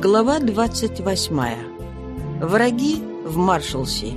Глава 28. Враги в Маршалси.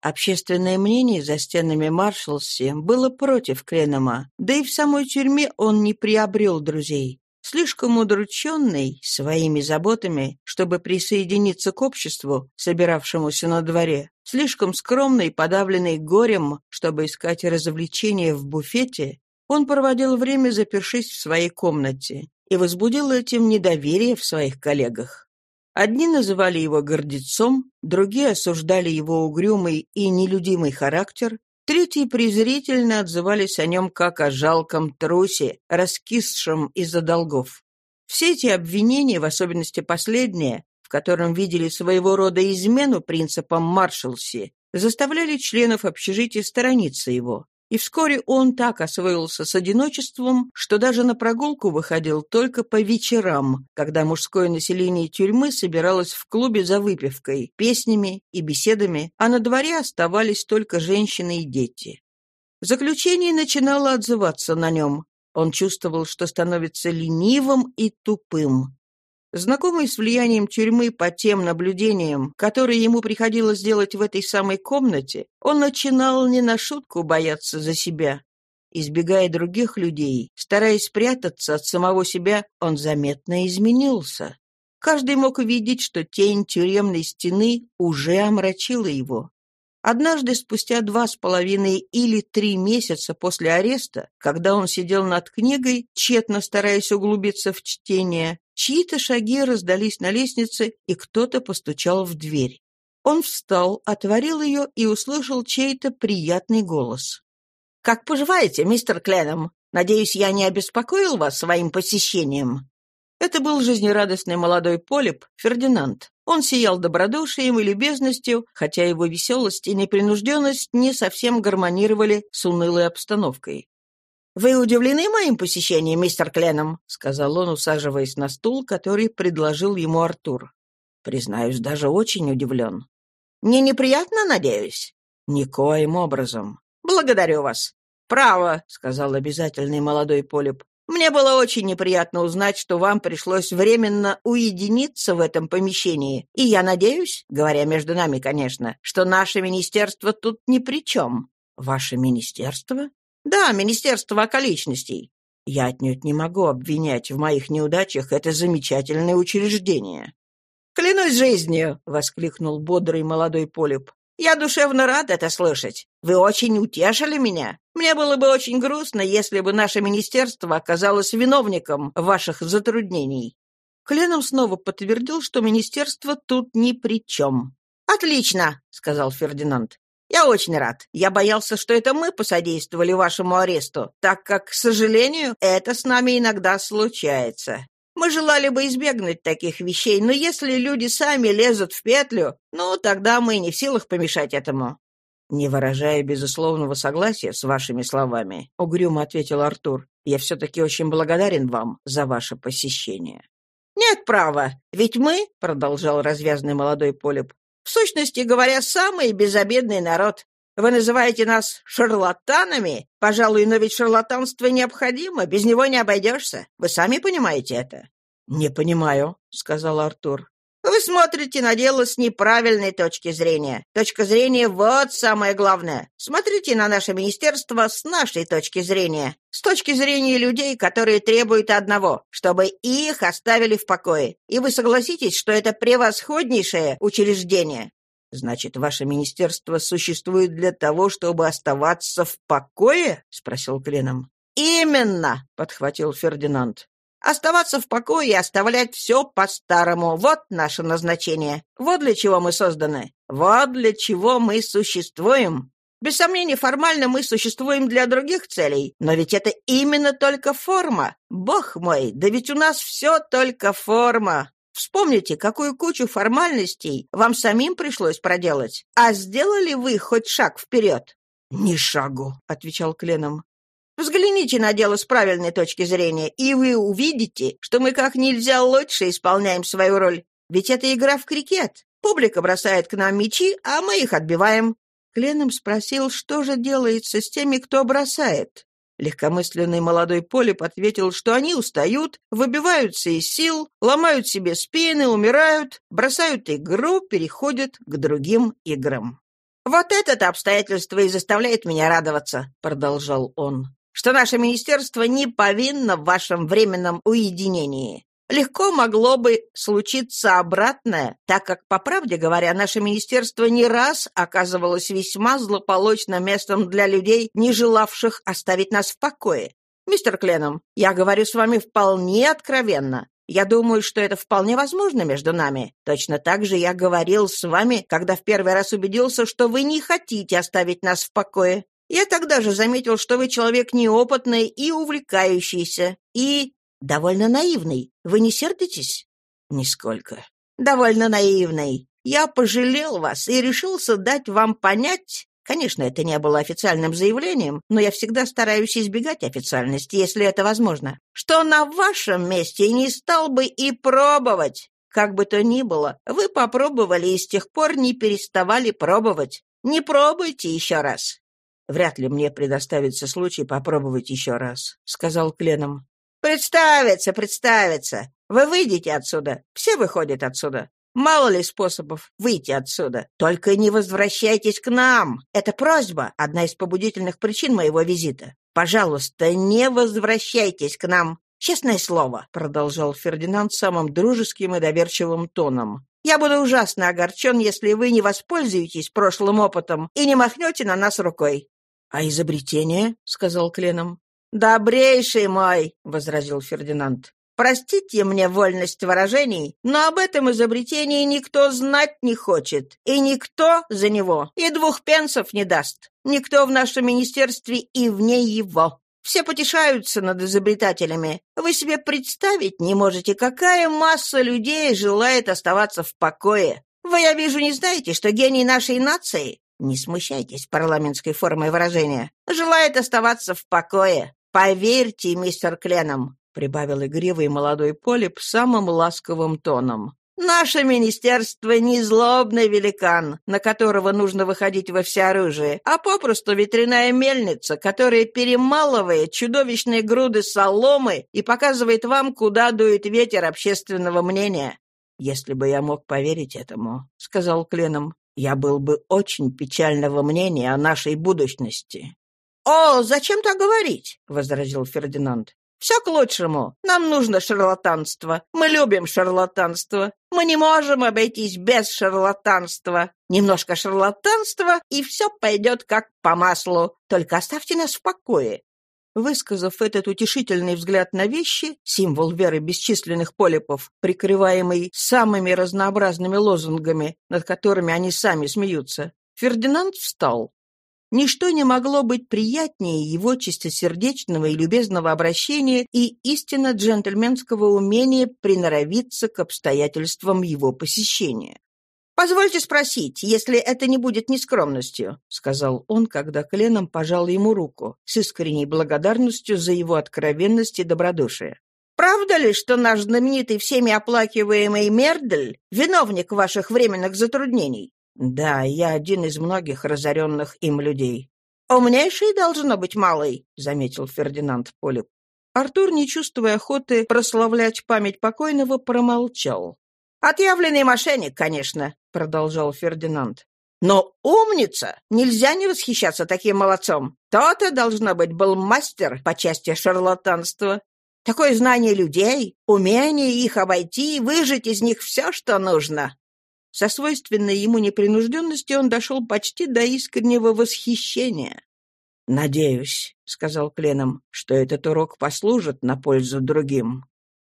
Общественное мнение за стенами Маршалси было против Кленома, да и в самой тюрьме он не приобрел друзей. Слишком удрученный своими заботами, чтобы присоединиться к обществу, собиравшемуся на дворе, слишком скромный подавленный горем, чтобы искать развлечения в буфете, он проводил время, запершись в своей комнате, и возбудил этим недоверие в своих коллегах. Одни называли его гордецом, другие осуждали его угрюмый и нелюдимый характер, Третьи презрительно отзывались о нем как о жалком трусе, раскисшем из-за долгов. Все эти обвинения, в особенности последние, в котором видели своего рода измену принципам Маршалси, заставляли членов общежития сторониться его. И вскоре он так освоился с одиночеством, что даже на прогулку выходил только по вечерам, когда мужское население тюрьмы собиралось в клубе за выпивкой, песнями и беседами, а на дворе оставались только женщины и дети. Заключение начинало отзываться на нем. Он чувствовал, что становится ленивым и тупым. Знакомый с влиянием тюрьмы по тем наблюдениям, которые ему приходилось делать в этой самой комнате, он начинал не на шутку бояться за себя. Избегая других людей, стараясь спрятаться от самого себя, он заметно изменился. Каждый мог увидеть, что тень тюремной стены уже омрачила его. Однажды, спустя два с половиной или три месяца после ареста, когда он сидел над книгой, тщетно стараясь углубиться в чтение, чьи-то шаги раздались на лестнице, и кто-то постучал в дверь. Он встал, отворил ее и услышал чей-то приятный голос. «Как поживаете, мистер Кленом? Надеюсь, я не обеспокоил вас своим посещением?» Это был жизнерадостный молодой полип Фердинанд. Он сиял добродушием и любезностью, хотя его веселость и непринужденность не совсем гармонировали с унылой обстановкой. «Вы удивлены моим посещением, мистер Кленом?» — сказал он, усаживаясь на стул, который предложил ему Артур. «Признаюсь, даже очень удивлен». «Мне неприятно, надеюсь?» «Никоим образом». «Благодарю вас». «Право», — сказал обязательный молодой полип. Мне было очень неприятно узнать, что вам пришлось временно уединиться в этом помещении, и я надеюсь, говоря между нами, конечно, что наше министерство тут ни при чем». «Ваше министерство?» «Да, министерство околичностей. Я отнюдь не могу обвинять в моих неудачах это замечательное учреждение». «Клянусь жизнью!» — воскликнул бодрый молодой полип. Я душевно рад это слышать. Вы очень утешили меня. Мне было бы очень грустно, если бы наше министерство оказалось виновником ваших затруднений». Кленом снова подтвердил, что министерство тут ни при чем. «Отлично», — сказал Фердинанд. «Я очень рад. Я боялся, что это мы посодействовали вашему аресту, так как, к сожалению, это с нами иногда случается. Мы желали бы избегнуть таких вещей, но если люди сами лезут в петлю, ну, тогда мы не в силах помешать этому». «Не выражая безусловного согласия с вашими словами», — угрюмо ответил Артур, «я все-таки очень благодарен вам за ваше посещение». «Нет права, ведь мы», — продолжал развязный молодой полип, «в сущности говоря, самый безобидный народ. Вы называете нас шарлатанами? Пожалуй, но ведь шарлатанство необходимо, без него не обойдешься. Вы сами понимаете это?» «Не понимаю», — сказал Артур. «Вы смотрите на дело с неправильной точки зрения. Точка зрения — вот самое главное. Смотрите на наше министерство с нашей точки зрения. С точки зрения людей, которые требуют одного — чтобы их оставили в покое. И вы согласитесь, что это превосходнейшее учреждение. «Значит, ваше министерство существует для того, чтобы оставаться в покое?» — спросил Кленом. «Именно!» — подхватил Фердинанд. «Оставаться в покое и оставлять все по-старому. Вот наше назначение. Вот для чего мы созданы. Вот для чего мы существуем. Без сомнения, формально мы существуем для других целей, но ведь это именно только форма. Бог мой, да ведь у нас все только форма. Вспомните, какую кучу формальностей вам самим пришлось проделать. А сделали вы хоть шаг вперед?» «Ни шагу», — отвечал Кленом. «Взгляните на дело с правильной точки зрения, и вы увидите, что мы как нельзя лучше исполняем свою роль. Ведь это игра в крикет. Публика бросает к нам мячи, а мы их отбиваем». Кленом спросил, что же делается с теми, кто бросает. Легкомысленный молодой Полип ответил, что они устают, выбиваются из сил, ломают себе спины, умирают, бросают игру, переходят к другим играм. «Вот это обстоятельство и заставляет меня радоваться», — продолжал он, «что наше министерство не повинно в вашем временном уединении. Легко могло бы случиться обратное, так как, по правде говоря, наше министерство не раз оказывалось весьма злополучным местом для людей, не желавших оставить нас в покое. Мистер Кленом, я говорю с вами вполне откровенно. Я думаю, что это вполне возможно между нами. Точно так же я говорил с вами, когда в первый раз убедился, что вы не хотите оставить нас в покое. Я тогда же заметил, что вы человек неопытный и увлекающийся, и довольно наивный. Вы не сердитесь? Нисколько. Довольно наивный. Я пожалел вас и решился дать вам понять, Конечно, это не было официальным заявлением, но я всегда стараюсь избегать официальности, если это возможно. Что на вашем месте не стал бы и пробовать. Как бы то ни было, вы попробовали и с тех пор не переставали пробовать. Не пробуйте еще раз. Вряд ли мне предоставится случай попробовать еще раз, сказал Кленом. Представится, представится. Вы выйдете отсюда. Все выходят отсюда. Мало ли способов выйти отсюда. Только не возвращайтесь к нам. Это просьба, одна из побудительных причин моего визита. Пожалуйста, не возвращайтесь к нам. Честное слово, продолжал Фердинанд самым дружеским и доверчивым тоном. Я буду ужасно огорчен, если вы не воспользуетесь прошлым опытом и не махнете на нас рукой. — А изобретение? — сказал Кленом. — Добрейший мой, — возразил Фердинанд. Простите мне вольность выражений, но об этом изобретении никто знать не хочет, и никто за него и двух пенсов не даст. Никто в нашем министерстве и вне его. Все потешаются над изобретателями. Вы себе представить не можете, какая масса людей желает оставаться в покое. Вы, я вижу, не знаете, что гений нашей нации, не смущайтесь парламентской формой выражения, желает оставаться в покое. Поверьте, мистер Кленом, — прибавил игривый молодой Полип самым ласковым тоном. «Наше министерство не злобный великан, на которого нужно выходить во всеоружие, а попросту ветряная мельница, которая перемалывает чудовищные груды соломы и показывает вам, куда дует ветер общественного мнения». «Если бы я мог поверить этому», — сказал Кленом, — «я был бы очень печального мнения о нашей будущности». «О, зачем так говорить?» — возразил Фердинанд. Все к лучшему. Нам нужно шарлатанство. Мы любим шарлатанство. Мы не можем обойтись без шарлатанства. Немножко шарлатанства, и все пойдет как по маслу. Только оставьте нас в покое». Высказав этот утешительный взгляд на вещи, символ веры бесчисленных полипов, прикрываемый самыми разнообразными лозунгами, над которыми они сами смеются, Фердинанд встал. Ничто не могло быть приятнее его чистосердечного и любезного обращения и истинно джентльменского умения приноровиться к обстоятельствам его посещения. «Позвольте спросить, если это не будет нескромностью», — сказал он, когда Кленом пожал ему руку, с искренней благодарностью за его откровенность и добродушие. «Правда ли, что наш знаменитый всеми оплакиваемый Мердель — виновник ваших временных затруднений?» «Да, я один из многих разоренных им людей». «Умнейший должно быть малый», — заметил Фердинанд Полип. Артур, не чувствуя охоты прославлять память покойного, промолчал. «Отъявленный мошенник, конечно», — продолжал Фердинанд. «Но умница! Нельзя не восхищаться таким молодцом. То-то, должно быть, был мастер по части шарлатанства. Такое знание людей, умение их обойти и выжать из них все, что нужно. Со свойственной ему непринужденностью он дошел почти до искреннего восхищения. «Надеюсь», — сказал Кленом, — «что этот урок послужит на пользу другим».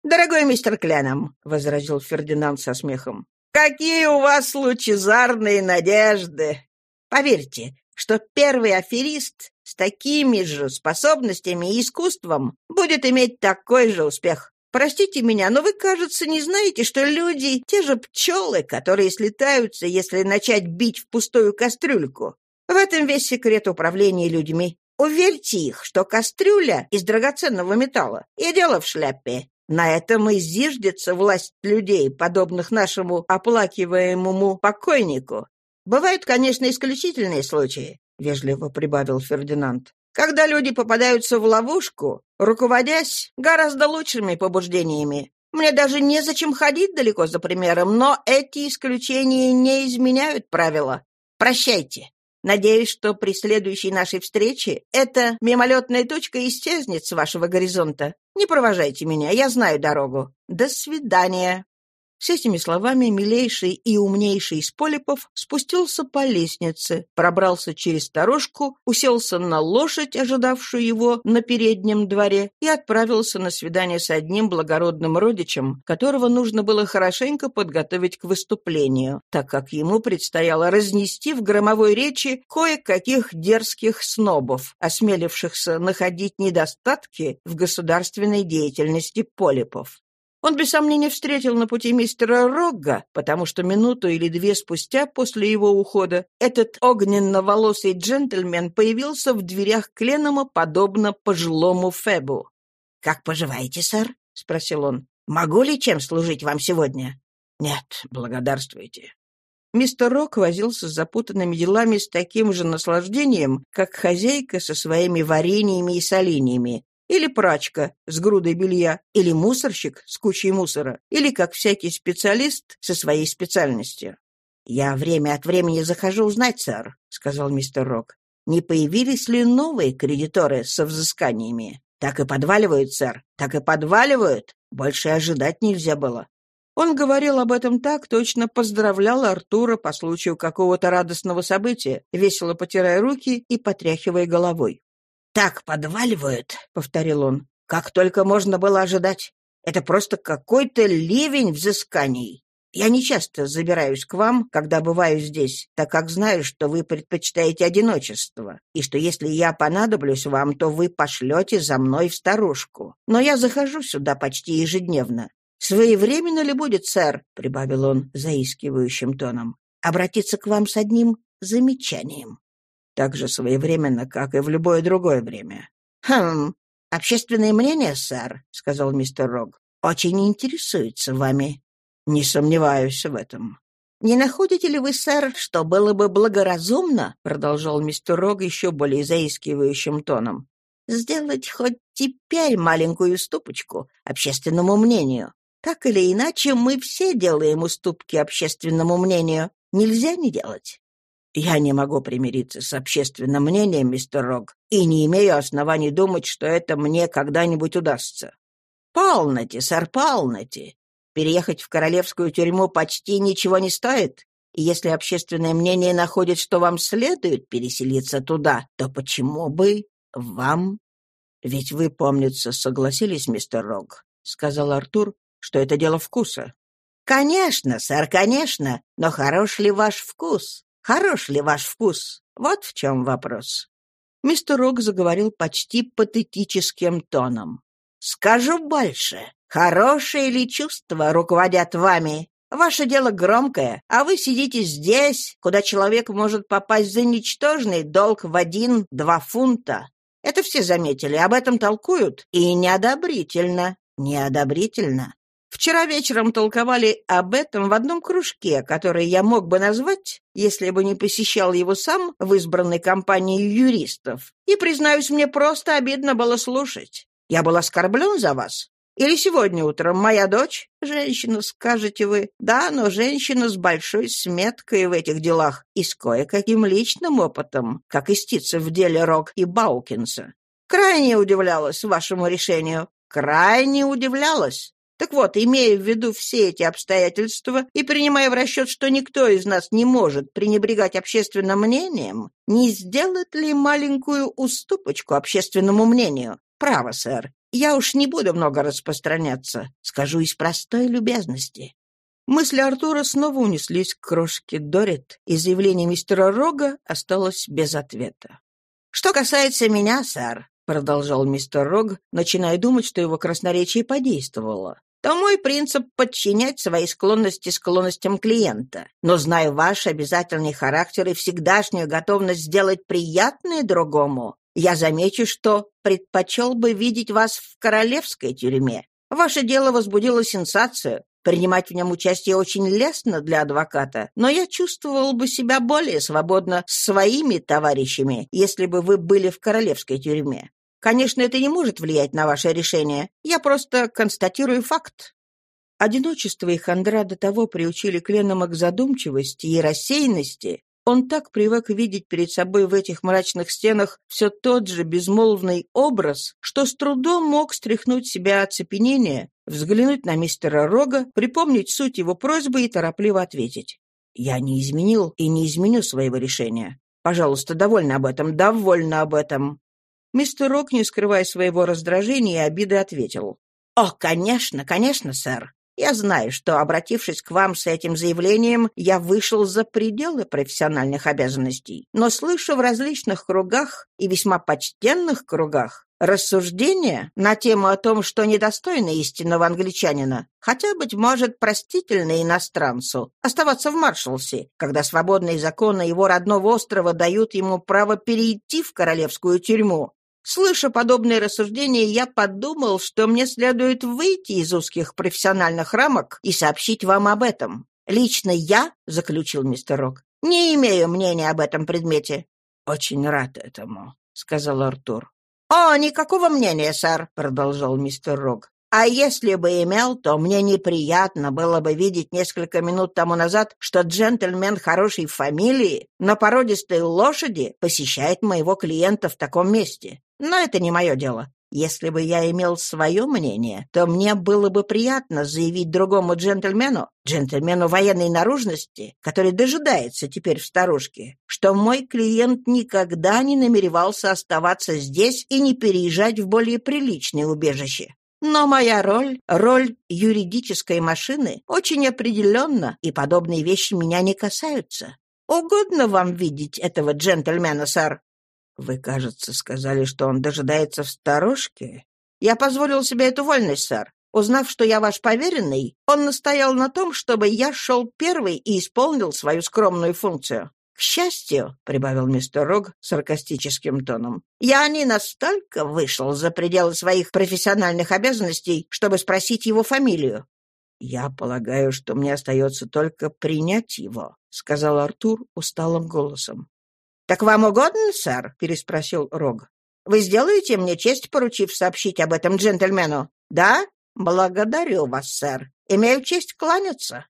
«Дорогой мистер Кленом», — возразил Фердинанд со смехом, — «какие у вас лучезарные надежды! Поверьте, что первый аферист с такими же способностями и искусством будет иметь такой же успех. Простите меня, но вы, кажется, не знаете, что люди — те же пчелы, которые слетаются, если начать бить в пустую кастрюльку. В этом весь секрет управления людьми. Уверьте их, что кастрюля из драгоценного металла, и дело в шляпе. На этом и зиждется власть людей, подобных нашему оплакиваемому покойнику. Бывают, конечно, исключительные случаи, — вежливо прибавил Фердинанд. Когда люди попадаются в ловушку, руководясь гораздо лучшими побуждениями, мне даже незачем ходить далеко за примером, но эти исключения не изменяют правила. Прощайте. Надеюсь, что при следующей нашей встрече эта мимолетная точка исчезнет с вашего горизонта. Не провожайте меня, я знаю дорогу. До свидания. С этими словами милейший и умнейший из полипов спустился по лестнице, пробрался через сторожку, уселся на лошадь, ожидавшую его на переднем дворе, и отправился на свидание с одним благородным родичем, которого нужно было хорошенько подготовить к выступлению, так как ему предстояло разнести в громовой речи кое-каких дерзких снобов, осмелившихся находить недостатки в государственной деятельности полипов. Он без сомнения встретил на пути мистера Рогга, потому что минуту или две спустя после его ухода этот огненно-волосый джентльмен появился в дверях Кленома, подобно пожилому Фебу. «Как поживаете, сэр?» — спросил он. «Могу ли чем служить вам сегодня?» «Нет, благодарствуйте». Мистер Рок возился с запутанными делами с таким же наслаждением, как хозяйка со своими вареньями и соленьями, или прачка с грудой белья, или мусорщик с кучей мусора, или как всякий специалист со своей специальностью. «Я время от времени захожу узнать, сэр», — сказал мистер Рок. «Не появились ли новые кредиторы со взысканиями? Так и подваливают, сэр, так и подваливают. Больше ожидать нельзя было». Он говорил об этом так, точно поздравлял Артура по случаю какого-то радостного события, весело потирая руки и потряхивая головой. «Так подваливают», — повторил он, — «как только можно было ожидать. Это просто какой-то ливень взысканий. Я не часто забираюсь к вам, когда бываю здесь, так как знаю, что вы предпочитаете одиночество, и что если я понадоблюсь вам, то вы пошлете за мной в старушку. Но я захожу сюда почти ежедневно. Своевременно ли будет, сэр, — прибавил он заискивающим тоном, — обратиться к вам с одним замечанием? Так же своевременно, как и в любое другое время. «Хм, общественное мнение, сэр», — сказал мистер Рог, — «очень интересуется вами». «Не сомневаюсь в этом». «Не находите ли вы, сэр, что было бы благоразумно, — продолжал мистер Рог еще более заискивающим тоном, — сделать хоть теперь маленькую ступочку общественному мнению? Так или иначе, мы все делаем уступки общественному мнению. Нельзя не делать. Я не могу примириться с общественным мнением, мистер Рог, и не имею оснований думать, что это мне когда-нибудь удастся. Полноте, сэр, полноте. Переехать в королевскую тюрьму почти ничего не стоит. И если общественное мнение находит, что вам следует переселиться туда, то почему бы вам? Ведь вы, помнится, согласились, мистер Рог, — сказал Артур, — что это дело вкуса. «Конечно, сэр, конечно, но хорош ли ваш вкус? Хорош ли ваш вкус? Вот в чем вопрос». Мистер Рок заговорил почти патетическим тоном. «Скажу больше. Хорошие ли чувства руководят вами? Ваше дело громкое, а вы сидите здесь, куда человек может попасть за ничтожный долг в один-два фунта. Это все заметили, об этом толкуют, и неодобрительно, неодобрительно. Вчера вечером толковали об этом в одном кружке, который я мог бы назвать, если бы не посещал его сам в избранной компании юристов. И, признаюсь, мне просто обидно было слушать. Я был оскорблен за вас. Или сегодня утром моя дочь, женщина, скажете вы, да, но женщина с большой сметкой в этих делах и с кое-каким личным опытом, как истица в деле Рок и Баукинса. Крайне удивлялась вашему решению. Крайне удивлялась. Так вот, имея в виду все эти обстоятельства и принимая в расчет, что никто из нас не может пренебрегать общественным мнением, не сделает ли маленькую уступочку общественному мнению? Право, сэр, я уж не буду много распространяться, скажу из простой любезности. Мысли Артура снова унеслись к крошке Дорит, и заявление мистера Рога осталось без ответа. «Что касается меня, сэр», — продолжал мистер Рог, начиная думать, что его красноречие подействовало, то мой принцип — подчинять свои склонности склонностям клиента. Но знаю ваш обязательный характер и всегдашнюю готовность сделать приятное другому, я замечу, что предпочел бы видеть вас в королевской тюрьме. Ваше дело возбудило сенсацию. Принимать в нем участие очень лестно для адвоката, но я чувствовал бы себя более свободно с своими товарищами, если бы вы были в королевской тюрьме. Конечно, это не может влиять на ваше решение. Я просто констатирую факт. Одиночество и хандра до того приучили Кленома к задумчивости и рассеянности, он так привык видеть перед собой в этих мрачных стенах все тот же безмолвный образ, что с трудом мог стряхнуть себя оцепенение, взглянуть на мистера Рога, припомнить суть его просьбы и торопливо ответить. «Я не изменил и не изменю своего решения. Пожалуйста, довольно об этом, довольно об этом». Мистер Рог, не скрывая своего раздражения и обиды, ответил. «О, конечно, конечно, сэр. Я знаю, что, обратившись к вам с этим заявлением, я вышел за пределы профессиональных обязанностей, но слышу в различных кругах и весьма почтенных кругах рассуждения на тему о том, что недостойно истинного англичанина, хотя, быть может, простительно иностранцу, оставаться в Маршалсе, когда свободные законы его родного острова дают ему право перейти в королевскую тюрьму, Слыша подобные рассуждения, я подумал, что мне следует выйти из узких профессиональных рамок и сообщить вам об этом. Лично я, — заключил мистер Рок, — не имею мнения об этом предмете. — Очень рад этому, — сказал Артур. — О, никакого мнения, сэр, — продолжал мистер Рок. А если бы имел, то мне неприятно было бы видеть несколько минут тому назад, что джентльмен хорошей фамилии на породистой лошади посещает моего клиента в таком месте. Но это не мое дело. Если бы я имел свое мнение, то мне было бы приятно заявить другому джентльмену, джентльмену военной наружности, который дожидается теперь в старушке, что мой клиент никогда не намеревался оставаться здесь и не переезжать в более приличное убежище. Но моя роль, роль юридической машины, очень определенна, и подобные вещи меня не касаются. Угодно вам видеть этого джентльмена, сэр?» «Вы, кажется, сказали, что он дожидается в сторожке?» «Я позволил себе эту вольность, сэр. Узнав, что я ваш поверенный, он настоял на том, чтобы я шел первый и исполнил свою скромную функцию. К счастью, — прибавил мистер Рог саркастическим тоном, — я не настолько вышел за пределы своих профессиональных обязанностей, чтобы спросить его фамилию. — Я полагаю, что мне остается только принять его, — сказал Артур усталым голосом. — Так вам угодно, сэр? — переспросил Рог. — Вы сделаете мне честь, поручив сообщить об этом джентльмену? — Да? Благодарю вас, сэр. Имею честь кланяться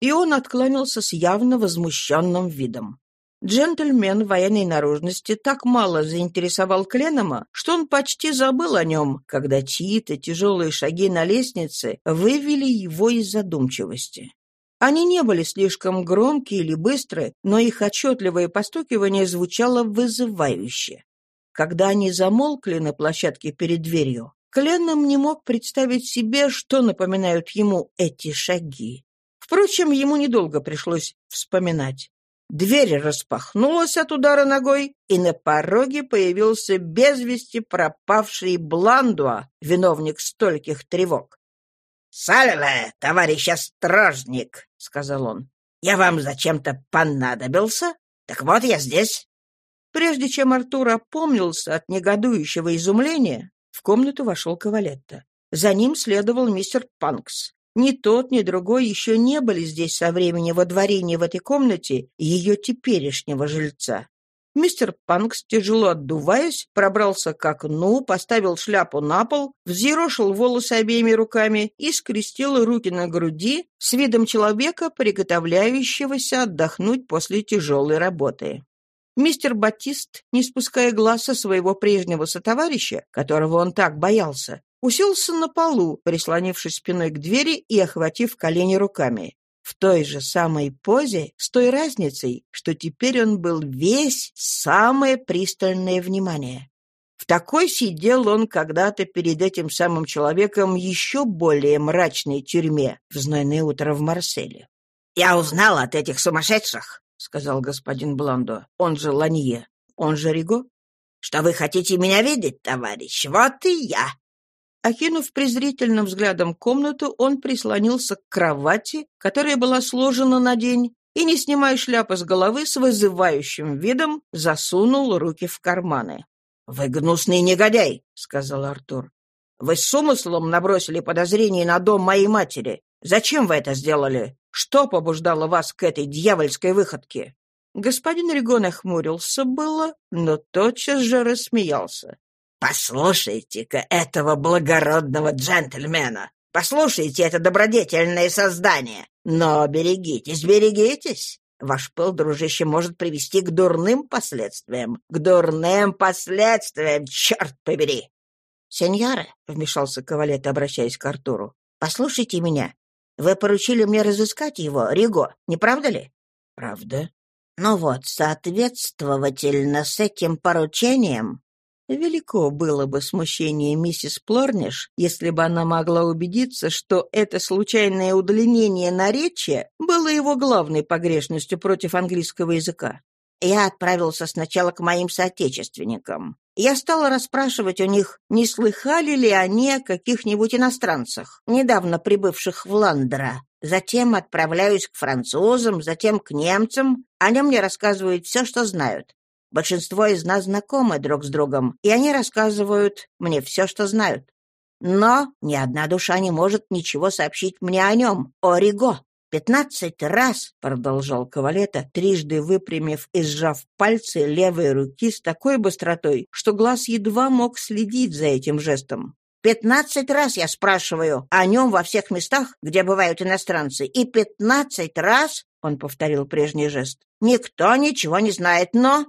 и он откланялся с явно возмущенным видом. Джентльмен военной наружности так мало заинтересовал Кленома, что он почти забыл о нем, когда чьи-то тяжелые шаги на лестнице вывели его из задумчивости. Они не были слишком громкие или быстрые, но их отчетливое постукивание звучало вызывающе. Когда они замолкли на площадке перед дверью, Кленном не мог представить себе, что напоминают ему эти шаги. Впрочем, ему недолго пришлось вспоминать. Дверь распахнулась от удара ногой, и на пороге появился без вести пропавший Бландуа, виновник стольких тревог. «Сальве, товарищ острожник!» — сказал он. «Я вам зачем-то понадобился? Так вот я здесь». Прежде чем Артур опомнился от негодующего изумления, в комнату вошел Кавалетта. За ним следовал мистер Панкс. Ни тот, ни другой еще не были здесь со времени водворения в этой комнате ее теперешнего жильца. Мистер Панкс, тяжело отдуваясь, пробрался к окну, поставил шляпу на пол, взъерошил волосы обеими руками и скрестил руки на груди с видом человека, приготовляющегося отдохнуть после тяжелой работы. Мистер Батист, не спуская глаз со своего прежнего сотоварища, которого он так боялся, уселся на полу, прислонившись спиной к двери и охватив колени руками. В той же самой позе, с той разницей, что теперь он был весь самое пристальное внимание. В такой сидел он когда-то перед этим самым человеком еще более мрачной тюрьме в знойное утро в Марселе. «Я узнал от этих сумасшедших», — сказал господин Бландо, он же Ланье, он же Риго, — «что вы хотите меня видеть, товарищ, вот и я. Окинув презрительным взглядом комнату, он прислонился к кровати, которая была сложена на день, и, не снимая шляпы с головы, с вызывающим видом засунул руки в карманы. «Вы гнусный негодяй!» — сказал Артур. «Вы с умыслом набросили подозрение на дом моей матери. Зачем вы это сделали? Что побуждало вас к этой дьявольской выходке?» Господин Риго нахмурился было, но тотчас же рассмеялся. «Послушайте-ка этого благородного джентльмена! Послушайте это добродетельное создание! Но берегитесь, берегитесь! Ваш пыл, дружище, может привести к дурным последствиям. К дурным последствиям, черт побери!» «Сеньоры», — вмешался Кавалет, обращаясь к Артуру, — «послушайте меня. Вы поручили мне разыскать его, Риго, не правда ли?» «Правда». «Ну вот, соответствовательно с этим поручением Велико было бы смущение миссис Плорниш, если бы она могла убедиться, что это случайное удлинение наречия было его главной погрешностью против английского языка. Я отправился сначала к моим соотечественникам. Я стала расспрашивать у них, не слыхали ли они о каких-нибудь иностранцах, недавно прибывших в Ландера. Затем отправляюсь к французам, затем к немцам. Они мне рассказывают все, что знают. Большинство из нас знакомы друг с другом, и они рассказывают мне все, что знают. Но ни одна душа не может ничего сообщить мне о нем, о Риго. «Пятнадцать раз», — продолжал Кавалета, трижды выпрямив и сжав пальцы левой руки с такой быстротой, что глаз едва мог следить за этим жестом. «Пятнадцать раз я спрашиваю о нем во всех местах, где бывают иностранцы, и пятнадцать раз, — он повторил прежний жест, — никто ничего не знает, но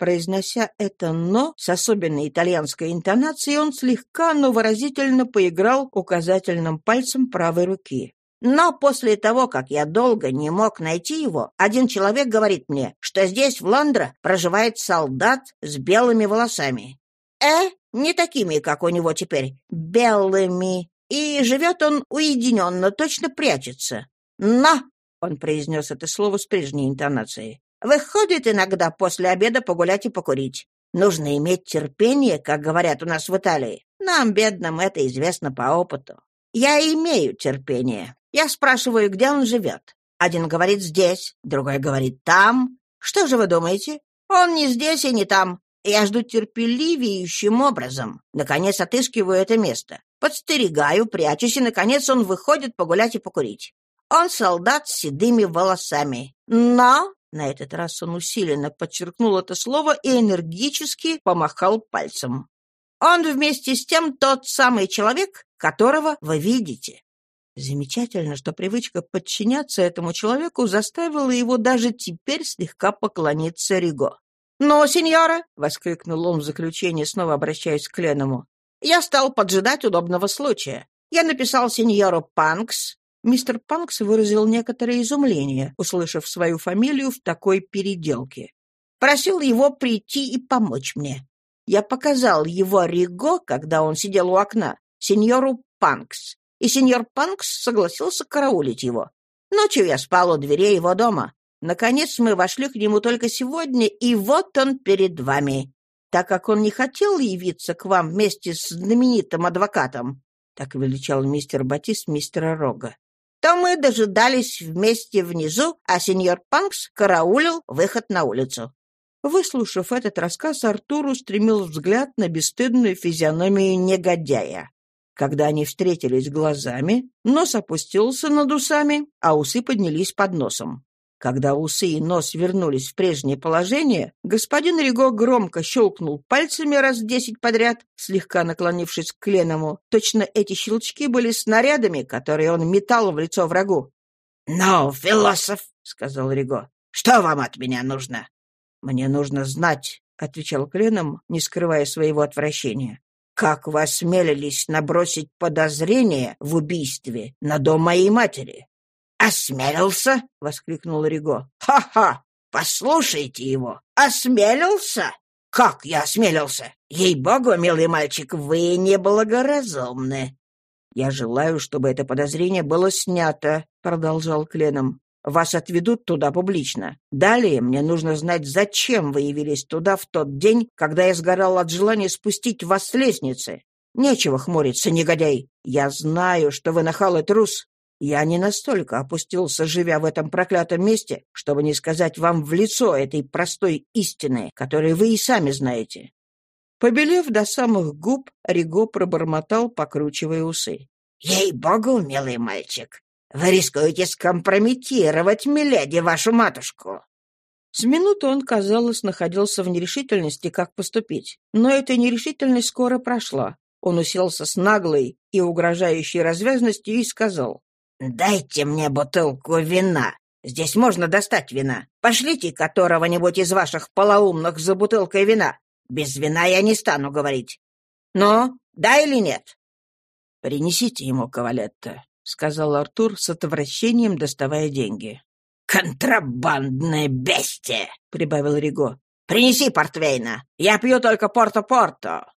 Произнося это «но» с особенной итальянской интонацией, он слегка, но выразительно поиграл указательным пальцем правой руки. Но после того, как я долго не мог найти его, один человек говорит мне, что здесь, в Лондре, проживает солдат с белыми волосами. Э, не такими, как у него теперь, белыми. И живет он уединенно, точно прячется. Но, он произнес это слово с прежней интонацией, Выходит иногда после обеда погулять и покурить. Нужно иметь терпение, как говорят у нас в Италии. Нам, бедным, это известно по опыту. Я имею терпение. Я спрашиваю, где он живет. Один говорит здесь, другой говорит там. Что же вы думаете? Он не здесь и не там. Я жду терпеливеющим образом. Наконец отыскиваю это место. Подстерегаю, прячусь, и, наконец, он выходит погулять и покурить. Он солдат с седыми волосами. Но на этот раз он усиленно подчеркнул это слово и энергически помахал пальцем. «Он вместе с тем тот самый человек, которого вы видите». Замечательно, что привычка подчиняться этому человеку заставила его даже теперь слегка поклониться Риго. «Ну, сеньора!» — воскликнул он в заключение, снова обращаясь к Леному. «Я стал поджидать удобного случая. Я написал сеньору Панкс, Мистер Панкс выразил некоторое изумление, услышав свою фамилию в такой переделке. Просил его прийти и помочь мне. Я показал его Риго, когда он сидел у окна, сеньору Панкс, и сеньор Панкс согласился караулить его. Ночью я спал у дверей его дома. Наконец мы вошли к нему только сегодня, и вот он перед вами. Так как он не хотел явиться к вам вместе с знаменитым адвокатом, так величал мистер Батист мистера Рога, то мы дожидались вместе внизу, а сеньор Панкс караулил выход на улицу. Выслушав этот рассказ, Артур устремил взгляд на бесстыдную физиономию негодяя. Когда они встретились глазами, нос опустился над усами, а усы поднялись под носом. Когда усы и нос вернулись в прежнее положение, господин Риго громко щелкнул пальцами раз десять подряд, слегка наклонившись к Леному. Точно эти щелчки были снарядами, которые он метал в лицо врагу. «Ну, философ!» — сказал Риго. «Что вам от меня нужно?» «Мне нужно знать», — отвечал Кленом, не скрывая своего отвращения. «Как вы осмелились набросить подозрение в убийстве на дом моей матери?» «Осмелился?» — воскликнул Риго. «Ха-ха! Послушайте его! Осмелился? Как я осмелился? Ей-богу, милый мальчик, вы неблагоразумны!» «Я желаю, чтобы это подозрение было снято», — продолжал Кленом. «Вас отведут туда публично. Далее мне нужно знать, зачем вы явились туда в тот день, когда я сгорал от желания спустить вас с лестницы. Нечего хмуриться, негодяй. Я знаю, что вы нахал и трус, я не настолько опустился, живя в этом проклятом месте, чтобы не сказать вам в лицо этой простой истины, которую вы и сами знаете». Побелев до самых губ, Риго пробормотал, покручивая усы. «Ей-богу, милый мальчик, Вы рискуете скомпрометировать, миледи, вашу матушку. С минуты он, казалось, находился в нерешительности, как поступить. Но эта нерешительность скоро прошла. Он уселся с наглой и угрожающей развязностью и сказал. «Дайте мне бутылку вина. Здесь можно достать вина. Пошлите которого-нибудь из ваших полоумных за бутылкой вина. Без вина я не стану говорить. Ну, да или нет?» «Принесите ему кавалетто», — сказал Артур с отвращением, доставая деньги. «Контрабандное бестие!» — прибавил Риго. «Принеси портвейна. Я пью только порто-порто».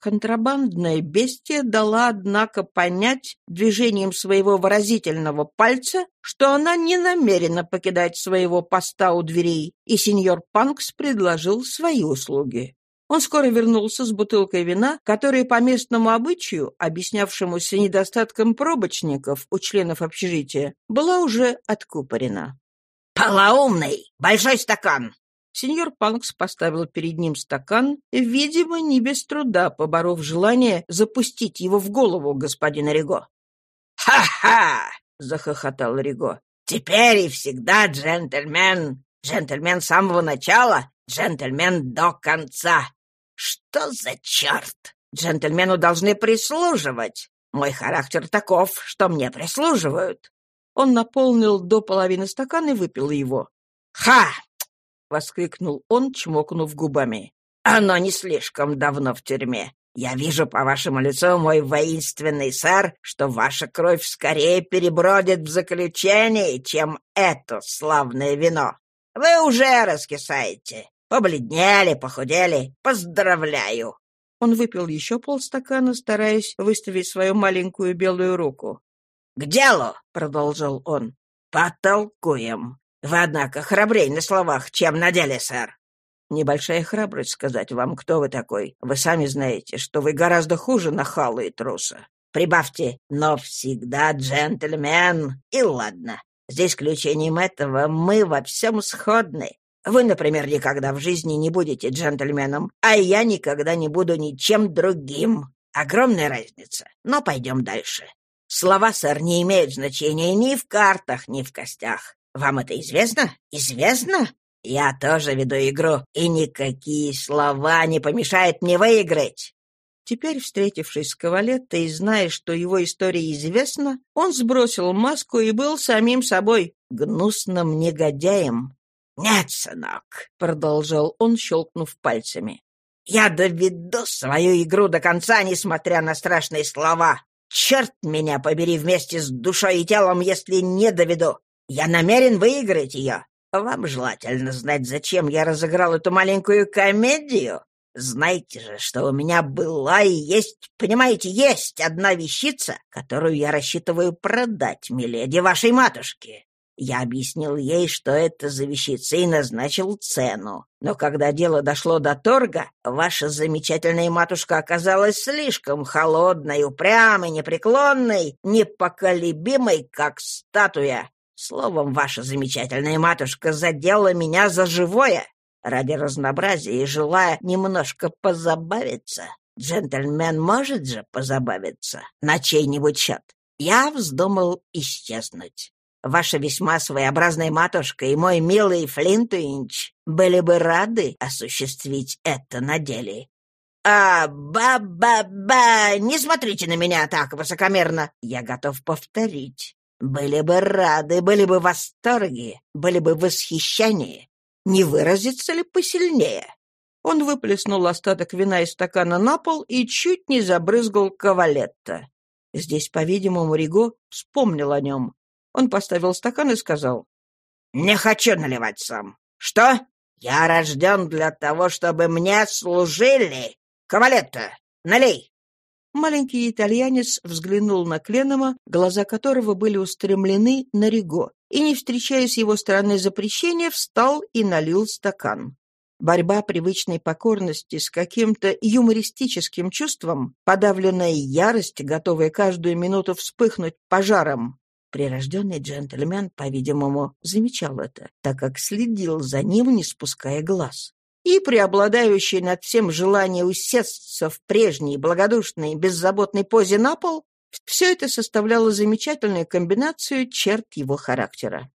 Контрабандное бестие дала, однако, понять движением своего выразительного пальца, что она не намерена покидать своего поста у дверей, и сеньор Панкс предложил свои услуги. Он скоро вернулся с бутылкой вина, которая по местному обычаю, объяснявшемуся недостатком пробочников у членов общежития, была уже откупорена. «Полоумный! Большой стакан!» Сеньор Панкс поставил перед ним стакан, видимо, не без труда поборов желание запустить его в голову господина Риго. «Ха-ха!» — захохотал Риго. «Теперь и всегда джентльмен! Джентльмен с самого начала, джентльмен до конца! Что за черт? Джентльмену должны прислуживать! Мой характер таков, что мне прислуживают!» Он наполнил до половины стакана и выпил его. «Ха!» — воскликнул он, чмокнув губами. «Оно не слишком давно в тюрьме. Я вижу по вашему лицу, мой воинственный сэр, что ваша кровь скорее перебродит в заключении, чем это славное вино. Вы уже раскисаете. Побледнели, похудели. Поздравляю!» Он выпил еще полстакана, стараясь выставить свою маленькую белую руку. «К делу!» — продолжал он. «Потолкуем. Вы, однако, храбрей на словах, чем на деле, сэр». «Небольшая храбрость сказать вам, кто вы такой. Вы сами знаете, что вы гораздо хуже нахала и труса. Прибавьте, но всегда джентльмен. И ладно, за исключением этого мы во всем сходны. Вы, например, никогда в жизни не будете джентльменом, а я никогда не буду ничем другим. Огромная разница. Но пойдем дальше. Слова, сэр, не имеют значения ни в картах, ни в костях. Вам это известно? Известно? Я тоже веду игру, и никакие слова не помешают мне выиграть. Теперь, встретившись с Кавалеттой и зная, что его история известна, он сбросил маску и был самим собой, гнусным негодяем. «Нет, сынок», — продолжал он, щелкнув пальцами. «Я доведу свою игру до конца, несмотря на страшные слова. Черт меня побери вместе с душой и телом, если не доведу. Я намерен выиграть ее. Вам желательно знать, зачем я разыграл эту маленькую комедию. Знаете же, что у меня была и есть, понимаете, есть одна вещица, которую я рассчитываю продать, миледи, вашей матушке. Я объяснил ей, что это за вещица, и назначил цену. Но когда дело дошло до торга, ваша замечательная матушка оказалась слишком холодной, упрямой, непреклонной, непоколебимой, как статуя. Словом, ваша замечательная матушка задела меня за живое. Ради разнообразия и желая немножко позабавиться, джентльмен может же позабавиться на чей-нибудь счет. Я вздумал исчезнуть. Ваша весьма своеобразная матушка и мой милый Флинтуинч были бы рады осуществить это на деле. А, ба-ба-ба, не смотрите на меня так высокомерно. Я готов повторить. Были бы рады, были бы в восторге, были бы в. Не выразится ли посильнее? Он выплеснул остаток вина из стакана на пол и чуть не забрызгал кавалетта. Здесь, по-видимому, Риго вспомнил о нем. Он поставил стакан и сказал. «Не хочу наливать сам. Что? Я рожден для того, чтобы мне служили. Кавалетта, налей!» Маленький итальянец взглянул на Кленома, глаза которого были устремлены на Риго, и, не встречая с его стороны запрещения, встал и налил стакан. Борьба привычной покорности с каким-то юмористическим чувством, подавленная ярость, готовая каждую минуту вспыхнуть пожаром, Прирожденный джентльмен, по-видимому, замечал это, так как следил за ним, не спуская глаз. И преобладающее над всем желание усесться в прежней, благодушной, беззаботной позе на пол, Все это составляло замечательную комбинацию черт его характера.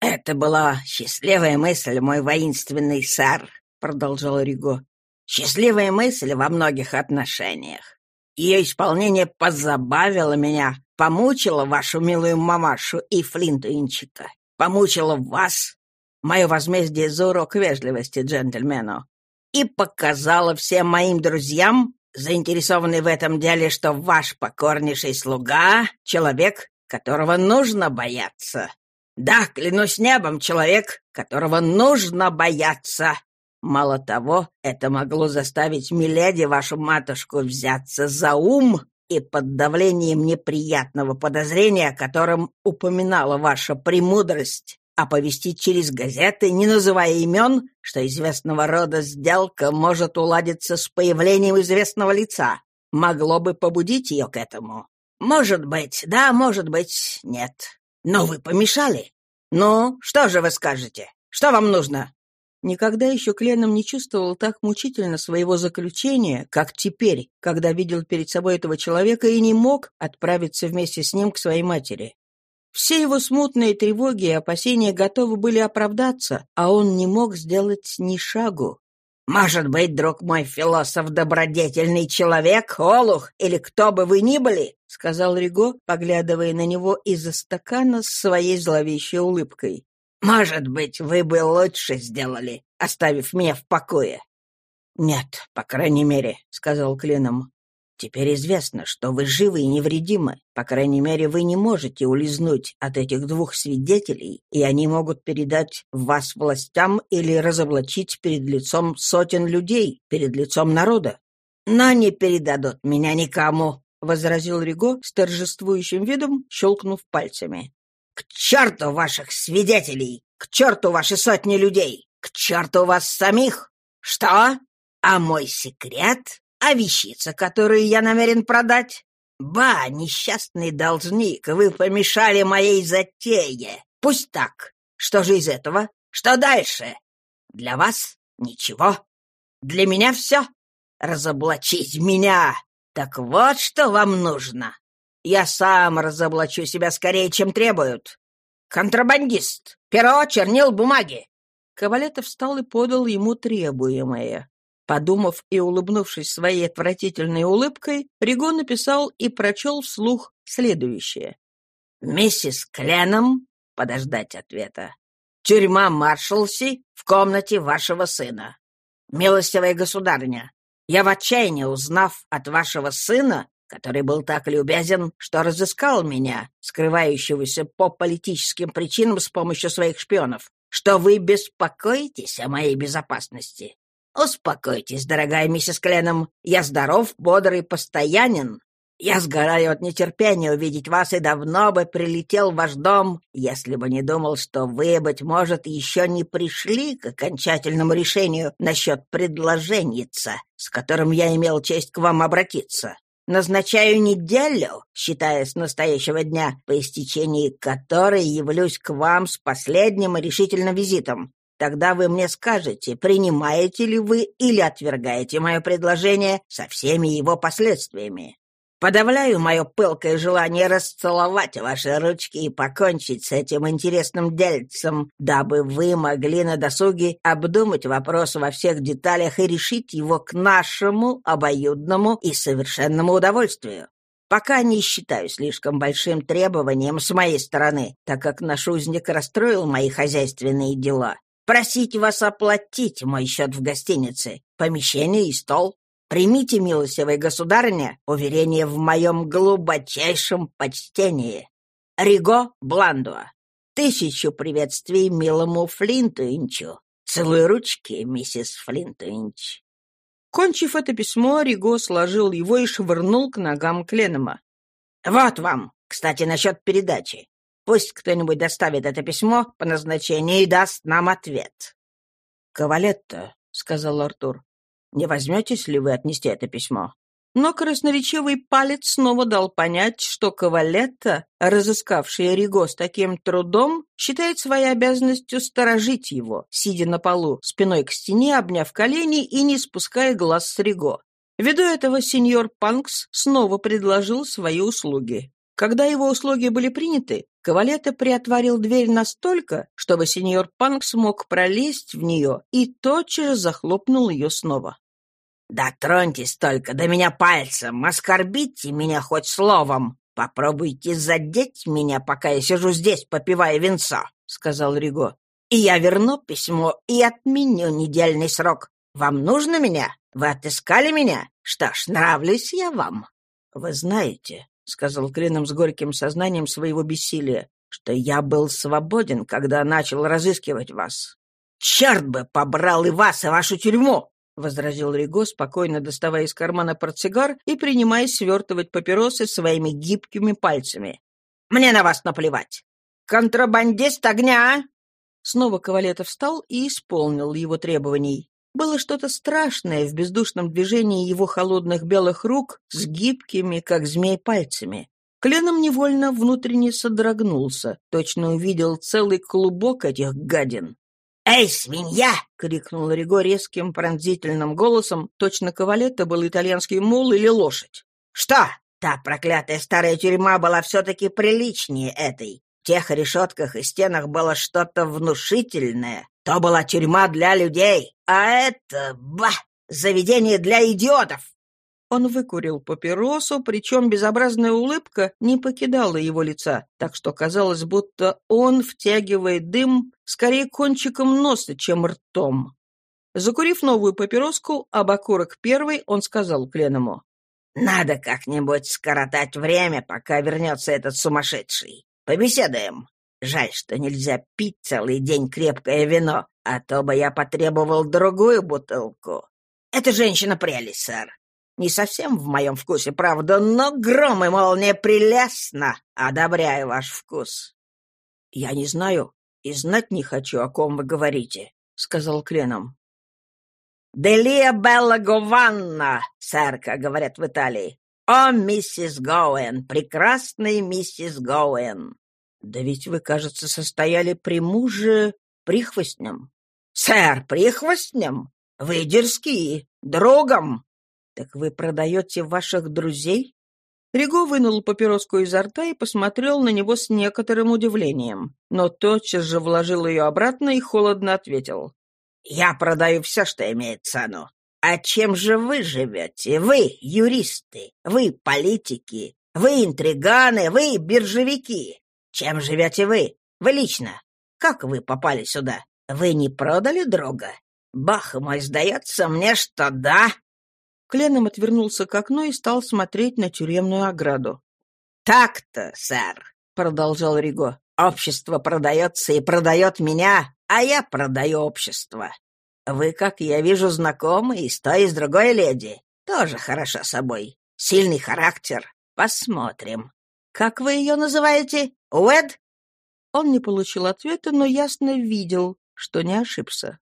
«Это была счастливая мысль, мой воинственный сэр», — продолжал Риго. «Счастливая мысль во многих отношениях. Ее исполнение позабавило меня, помучило вашу милую мамашу и Флинтуинчика, помучило вас, мое возмездие за урок вежливости джентльмену, и показало всем моим друзьям, заинтересованный в этом деле, что ваш покорнейший слуга — человек, которого нужно бояться. Да, клянусь небом, человек, которого нужно бояться. Мало того, это могло заставить Миледи, вашу матушку, взяться за ум и под давлением неприятного подозрения, о котором упоминала ваша премудрость, оповестить через газеты, не называя имен, что известного рода сделка может уладиться с появлением известного лица. Могло бы побудить ее к этому. Может быть, да, может быть, нет. Но вы помешали. Ну, что же вы скажете? Что вам нужно? Никогда еще Кленом не чувствовал так мучительно своего заключения, как теперь, когда видел перед собой этого человека и не мог отправиться вместе с ним к своей матери. Все его смутные тревоги и опасения готовы были оправдаться, а он не мог сделать ни шагу. «Может быть, друг мой философ, добродетельный человек, олух или кто бы вы ни были?» — сказал Риго, поглядывая на него из-за стакана с своей зловещей улыбкой. «Может быть, вы бы лучше сделали, оставив меня в покое». «Нет, по крайней мере», — сказал Клином. Теперь известно, что вы живы и невредимы. По крайней мере, вы не можете улизнуть от этих двух свидетелей, и они могут передать вас властям или разоблачить перед лицом сотен людей, перед лицом народа. Но не передадут меня никому, — возразил Риго с торжествующим видом, щелкнув пальцами. «К черту ваших свидетелей! К черту ваши сотни людей! К черту вас самих! Что? А мой секрет а вещица, которую я намерен продать? Ба, несчастный должник, вы помешали моей затее. Пусть так. Что же из этого? Что дальше? Для вас ничего. Для меня все. Разоблачить меня. Так вот, что вам нужно. Я сам разоблачу себя скорее, чем требуют. Контрабандист. Перо, чернил, бумаги. Кавалетов встал и подал ему требуемое. Подумав и улыбнувшись своей отвратительной улыбкой, Риго написал и прочел вслух следующее. «Миссис Кленом, подождать ответа. Тюрьма Маршалси в комнате вашего сына. Милостивая государыня, я в отчаянии, узнав от вашего сына, который был так любезен, что разыскал меня, скрывающегося по политическим причинам с помощью своих шпионов, что вы беспокоитесь о моей безопасности. «Успокойтесь, дорогая миссис Кленом. Я здоров, бодрый, постоянен. Я сгораю от нетерпения увидеть вас и давно бы прилетел в ваш дом, если бы не думал, что вы, быть может, еще не пришли к окончательному решению насчет предложенница, с которым я имел честь к вам обратиться. Назначаю неделю, считая с настоящего дня, по истечении которой явлюсь к вам с последним решительным визитом. Тогда вы мне скажете, принимаете ли вы или отвергаете мое предложение со всеми его последствиями. Подавляю мое пылкое желание расцеловать ваши ручки и покончить с этим интересным дельцем, дабы вы могли на досуге обдумать вопрос во всех деталях и решить его к нашему обоюдному и совершенному удовольствию. Пока не считаю слишком большим требованием с моей стороны, так как наш узник расстроил мои хозяйственные дела просить вас оплатить мой счет в гостинице, помещение и стол. Примите, милостивая государыня, уверение в моем глубочайшем почтении. Риго Бландуа. Тысячу приветствий милому Флинтуинчу. Целую ручки, миссис Флинтуинч. Кончив это письмо, Риго сложил его и швырнул к ногам Кленома. «Вот вам, кстати, насчет передачи. Пусть кто-нибудь доставит это письмо по назначению и даст нам ответ. — Кавалетто, — сказал Артур, — не возьметесь ли вы отнести это письмо? Но красноречивый палец снова дал понять, что Кавалетта, разыскавший Риго с таким трудом, считает своей обязанностью сторожить его, сидя на полу, спиной к стене, обняв колени и не спуская глаз с Риго. Ввиду этого сеньор Панкс снова предложил свои услуги. Когда его услуги были приняты, Кавалета приотворил дверь настолько, чтобы сеньор Панкс мог пролезть в нее и тотчас захлопнул ее снова. «Дотроньтесь только до меня пальцем, оскорбите меня хоть словом. Попробуйте задеть меня, пока я сижу здесь, попивая винцо», — сказал Риго. «И я верну письмо и отменю недельный срок. Вам нужно меня? Вы отыскали меня? Что ж, нравлюсь я вам». «Вы знаете, — сказал Клином с горьким сознанием своего бессилия, — что я был свободен, когда начал разыскивать вас. — Черт бы побрал и вас, и вашу тюрьму! — возразил Риго, спокойно доставая из кармана портсигар и принимаясь свертывать папиросы своими гибкими пальцами. «Мне на вас наплевать! Контрабандист огня!» Снова Ковалетов встал и исполнил его требований. Было что-то страшное в бездушном движении его холодных белых рук с гибкими, как змей, пальцами. Кленом невольно внутренне содрогнулся, точно увидел целый клубок этих гадин. «Эй, свинья!» — крикнул Риго резким пронзительным голосом, точно Кавалетто был итальянский мул или лошадь. «Что? Та проклятая старая тюрьма была все-таки приличнее этой. В тех решетках и стенах было что-то внушительное. То была тюрьма для людей, а это, ба, заведение для идиотов. Он выкурил папиросу, причем безобразная улыбка не покидала его лица, так что казалось, будто он втягивает дым скорее кончиком носа, чем ртом. Закурив новую папироску, об окурок первой, он сказал пленному. «Надо как-нибудь скоротать время, пока вернется этот сумасшедший. Побеседуем». Жаль, что нельзя пить целый день крепкое вино, а то бы я потребовал другую бутылку. Эта женщина прелесть, сэр. Не совсем в моем вкусе, правда, но гром и молния прелестно. Одобряю ваш вкус. — Я не знаю и знать не хочу, о ком вы говорите, — сказал Кленом. — Делия Белла Гованна, сэр, как говорят в Италии. О, миссис Гоуэн, прекрасная миссис Гоуэн. Да ведь вы, кажется, состояли при муже прихвостнем. Сэр, прихвостнем? Вы дерзкие, другом. Так вы продаете ваших друзей? Риго вынул папироску изо рта и посмотрел на него с некоторым удивлением, но тотчас же вложил ее обратно и холодно ответил. «Я продаю все, что имеет цену. А чем же вы живете? Вы юристы, вы политики, вы интриганы, вы биржевики. Чем живете вы? Вы лично? Как вы попали сюда? Вы не продали друга? Бах мой, сдается мне, что да!» Кленом отвернулся к окну и стал смотреть на тюремную ограду. «Так-то, сэр», — продолжал Риго, — «общество продается и продает меня, а я продаю общество. Вы, как я вижу, знакомы и с той, и с другой леди. Тоже хороша собой. Сильный характер. Посмотрим. Как вы ее называете? Уэд?» Он не получил ответа, но ясно видел, что не ошибся.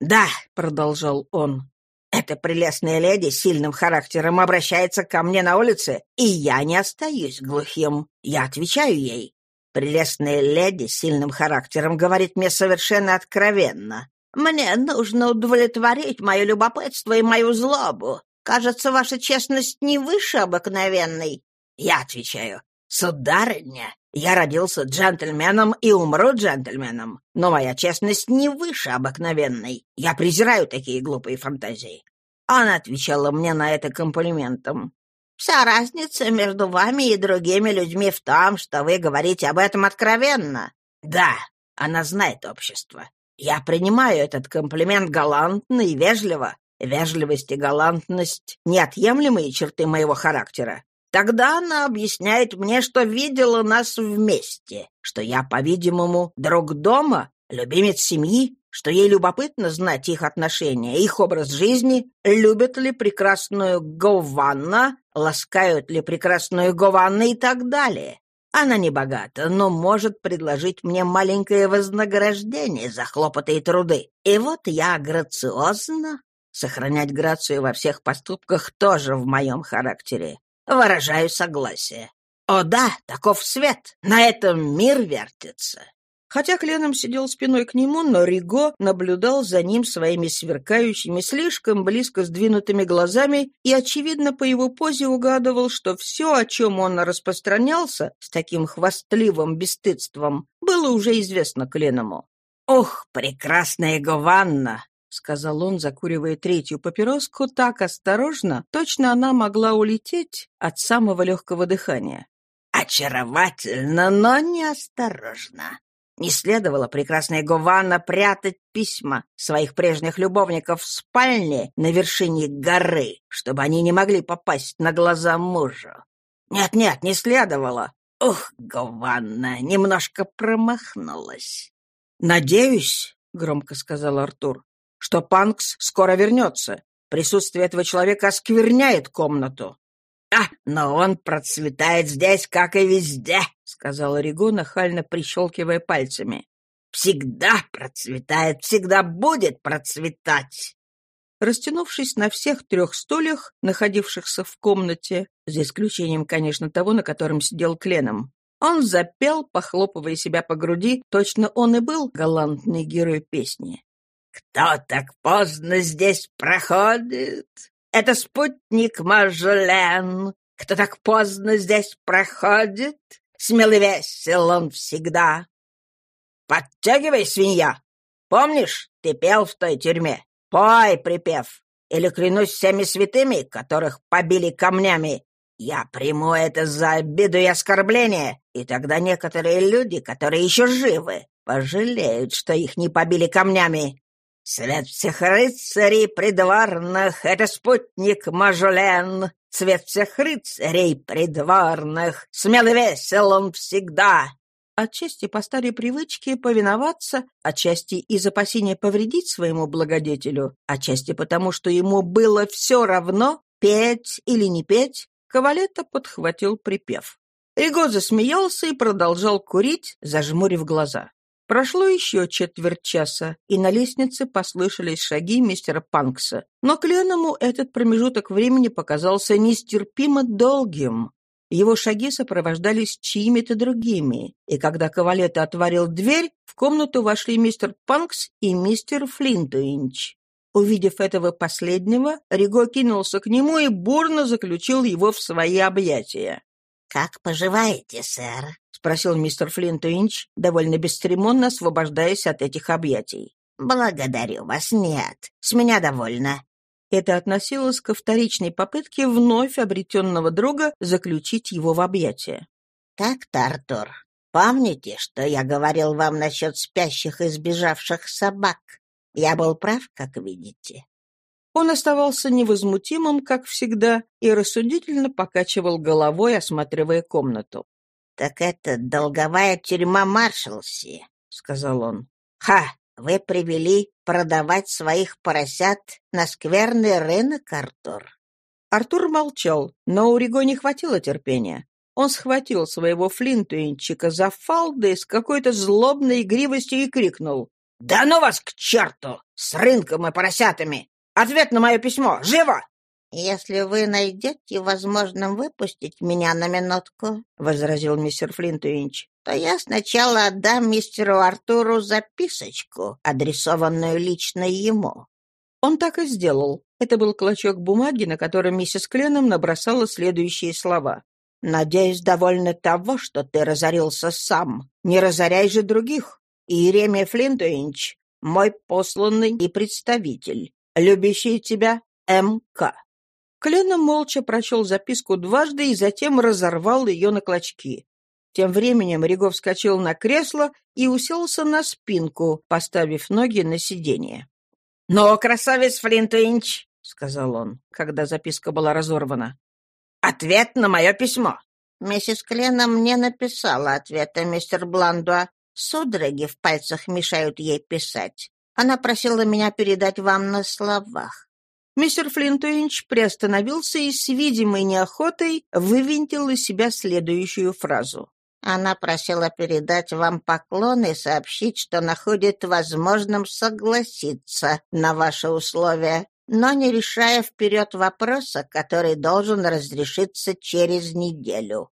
«Да», — продолжал он, — «эта прелестная леди с сильным характером обращается ко мне на улице, и я не остаюсь глухим. Я отвечаю ей. Прелестная леди с сильным характером говорит мне совершенно откровенно. Мне нужно удовлетворить мое любопытство и мою злобу. Кажется, ваша честность не выше обыкновенной. Я отвечаю, «Сударыня, я родился джентльменом и умру джентльменом, но моя честность не выше обыкновенной. Я презираю такие глупые фантазии». Она отвечала мне на это комплиментом. «Вся разница между вами и другими людьми в том, что вы говорите об этом откровенно». «Да, она знает общество. Я принимаю этот комплимент галантно и вежливо. Вежливость и галантность — неотъемлемые черты моего характера. Тогда она объясняет мне, что видела нас вместе, что я, по-видимому, друг дома, любимец семьи, что ей любопытно знать их отношения, их образ жизни, любят ли прекрасную Гованна, ласкают ли прекрасную Гованна и так далее. Она не богата, но может предложить мне маленькое вознаграждение за хлопоты и труды. И вот я грациозно... Сохранять грацию во всех поступках тоже в моем характере. Выражаю согласие. О да, таков свет. На этом мир вертится. Хотя Кленом сидел спиной к нему, но Риго наблюдал за ним своими сверкающими, слишком близко сдвинутыми глазами и, очевидно, по его позе угадывал, что все, о чем он распространялся с таким хвастливым бесстыдством, было уже известно Кленому. «Ох, прекрасная Гованна!» — сказал он, закуривая третью папироску так осторожно, точно она могла улететь от самого легкого дыхания. «Очаровательно, но неосторожно. Не следовало прекрасная Гованна прятать письма своих прежних любовников в спальне на вершине горы, чтобы они не могли попасть на глаза мужу. Нет-нет, не следовало. Ух, Гованна немножко промахнулась. «Надеюсь», — громко сказал Артур, — «что Панкс скоро вернется. Присутствие этого человека оскверняет комнату». «А, но он процветает здесь, как и везде», — сказал Риго, нахально прищелкивая пальцами. «Всегда процветает, всегда будет процветать». Растянувшись на всех трех стульях, находившихся в комнате, за исключением, конечно, того, на котором сидел Кленом, он запел, похлопывая себя по груди, точно он и был галантный герой песни. «Кто так поздно здесь проходит? Это спутник Мажулен. Кто так поздно здесь проходит? Смел весел он всегда. Подтягивай, свинья. Помнишь, ты пел в той тюрьме? Пой припев. Или клянусь всеми святыми, которых побили камнями. Я приму это за обиду и оскорбление, и тогда некоторые люди, которые еще живы, пожалеют, что их не побили камнями. Свет всех рыцарей придворных — это спутник Мажулен. Цвет всех рыцарей придворных. Смелый весел он всегда. Отчасти по старой привычке повиноваться, отчасти из опасения повредить своему благодетелю, отчасти потому, что ему было все равно, петь или не петь, Кавалетта подхватил припев. Эго засмеялся и продолжал курить, зажмурив глаза. Прошло еще четверть часа, и на лестнице послышались шаги мистера Панкса. Но Кленому этот промежуток времени показался нестерпимо долгим. Его шаги сопровождались чьими-то другими, и когда Кавалета отворил дверь, в комнату вошли мистер Панкс и мистер Флинтуинч. Увидев этого последнего, Риго кинулся к нему и бурно заключил его в свои объятия. «Как поживаете, сэр?» — спросил мистер Флинтвинч, довольно бесцеремонно освобождаясь от этих объятий. «Благодарю вас, нет. С меня довольно». Это относилось ко вторичной попытке вновь обретенного друга заключить его в объятия. «Так-то, Артур, помните, что я говорил вам насчет спящих и сбежавших собак? Я был прав, как видите». Он оставался невозмутимым, как всегда, и рассудительно покачивал головой, осматривая комнату. «Так это долговая тюрьма Маршалси», — сказал он. «Ха! Вы привели продавать своих поросят на скверный рынок, Артур?» Артур молчал, но у Риго не хватило терпения. Он схватил своего флинтуинчика за фалды с какой-то злобной игривостью и крикнул. «Да ну вас к черту! С рынком и поросятами! Ответ на мое письмо! Живо!» «Если вы найдете возможным выпустить меня на минутку», — возразил мистер Флинтуинч, «то я сначала отдам мистеру Артуру записочку, адресованную лично ему». Он так и сделал. Это был клочок бумаги, на котором миссис Кленом набросала следующие слова. «Надеюсь, довольно того, что ты разорился сам. Не разоряй же других. Иеремия Флинтуинч, мой посланный и представитель, любящий тебя М.К. Клена молча прочел записку дважды и затем разорвал ее на клочки. Тем временем Ригов вскочил на кресло и уселся на спинку, поставив ноги на сиденье. «Ну, красавец Флинтуинч!» — сказал он, когда записка была разорвана. «Ответ на мое письмо!» «Миссис Клена мне написала ответа, мистер Бландуа. Судороги в пальцах мешают ей писать. Она просила меня передать вам на словах. Мистер Флинтуинч приостановился и с видимой неохотой вывинтил из себя следующую фразу. Она просила передать вам поклон и сообщить, что находит возможным согласиться на ваши условия, но не решая вперед вопроса, который должен разрешиться через неделю.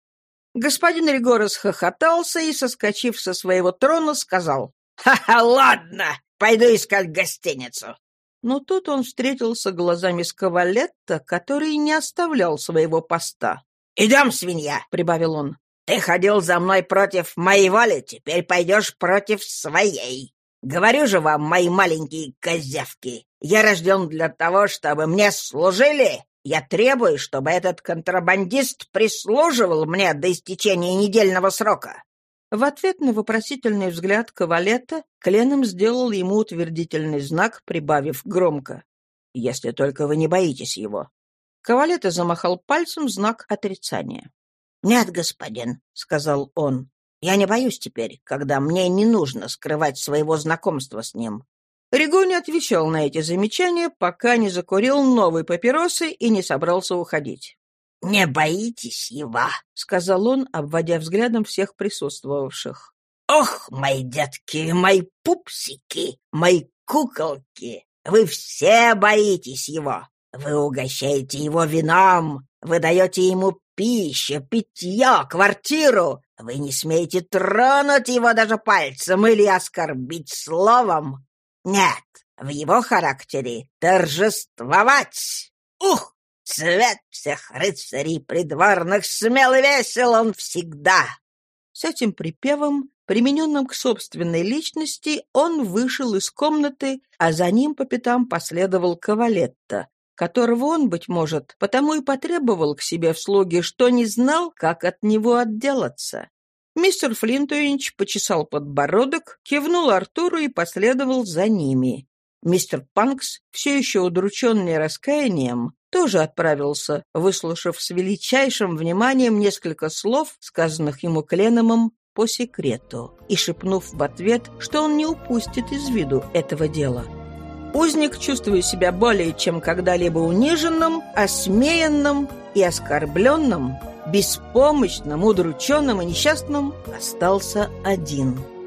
Господин Ригора хохотался и, соскочив со своего трона, сказал «Ха-ха, ладно, пойду искать гостиницу». Но тут он встретился глазами с Кавалетто, который не оставлял своего поста. «Идем, свинья!» — прибавил он. «Ты ходил за мной против моей воли, теперь пойдешь против своей. Говорю же вам, мои маленькие козявки, я рожден для того, чтобы мне служили. Я требую, чтобы этот контрабандист прислуживал мне до истечения недельного срока». В ответ на вопросительный взгляд Кавалета Кленом сделал ему утвердительный знак, прибавив громко. «Если только вы не боитесь его». Кавалета замахал пальцем знак отрицания. «Нет, господин», — сказал он, — «я не боюсь теперь, когда мне не нужно скрывать своего знакомства с ним. Риго не отвечал на эти замечания, пока не закурил новой папиросы и не собрался уходить. «Не боитесь его», — сказал он, обводя взглядом всех присутствовавших. «Ох, мои детки, мои пупсики, мои куколки, вы все боитесь его. Вы угощаете его вином, вы даете ему пищу, питье, квартиру. Вы не смеете тронуть его даже пальцем или оскорбить словом. Нет, в его характере торжествовать. Ух, цвет всех рыцарей придворных смел и весел он всегда. С этим припевом, примененным к собственной личности, он вышел из комнаты, а за ним по пятам последовал Кавалетта, которого он, быть может, потому и потребовал к себе в слуги, что не знал, как от него отделаться. Мистер Флинтуинч почесал подбородок, кивнул Артуру и последовал за ними. Мистер Панкс, все еще удрученный раскаянием, тоже отправился, выслушав с величайшим вниманием несколько слов, сказанных ему Кленомом по секрету, и шепнув в ответ, что он не упустит из виду этого дела. Узник, чувствуя себя более чем когда-либо униженным, осмеянным и оскорбленным, беспомощным, удрученным и несчастным, остался один –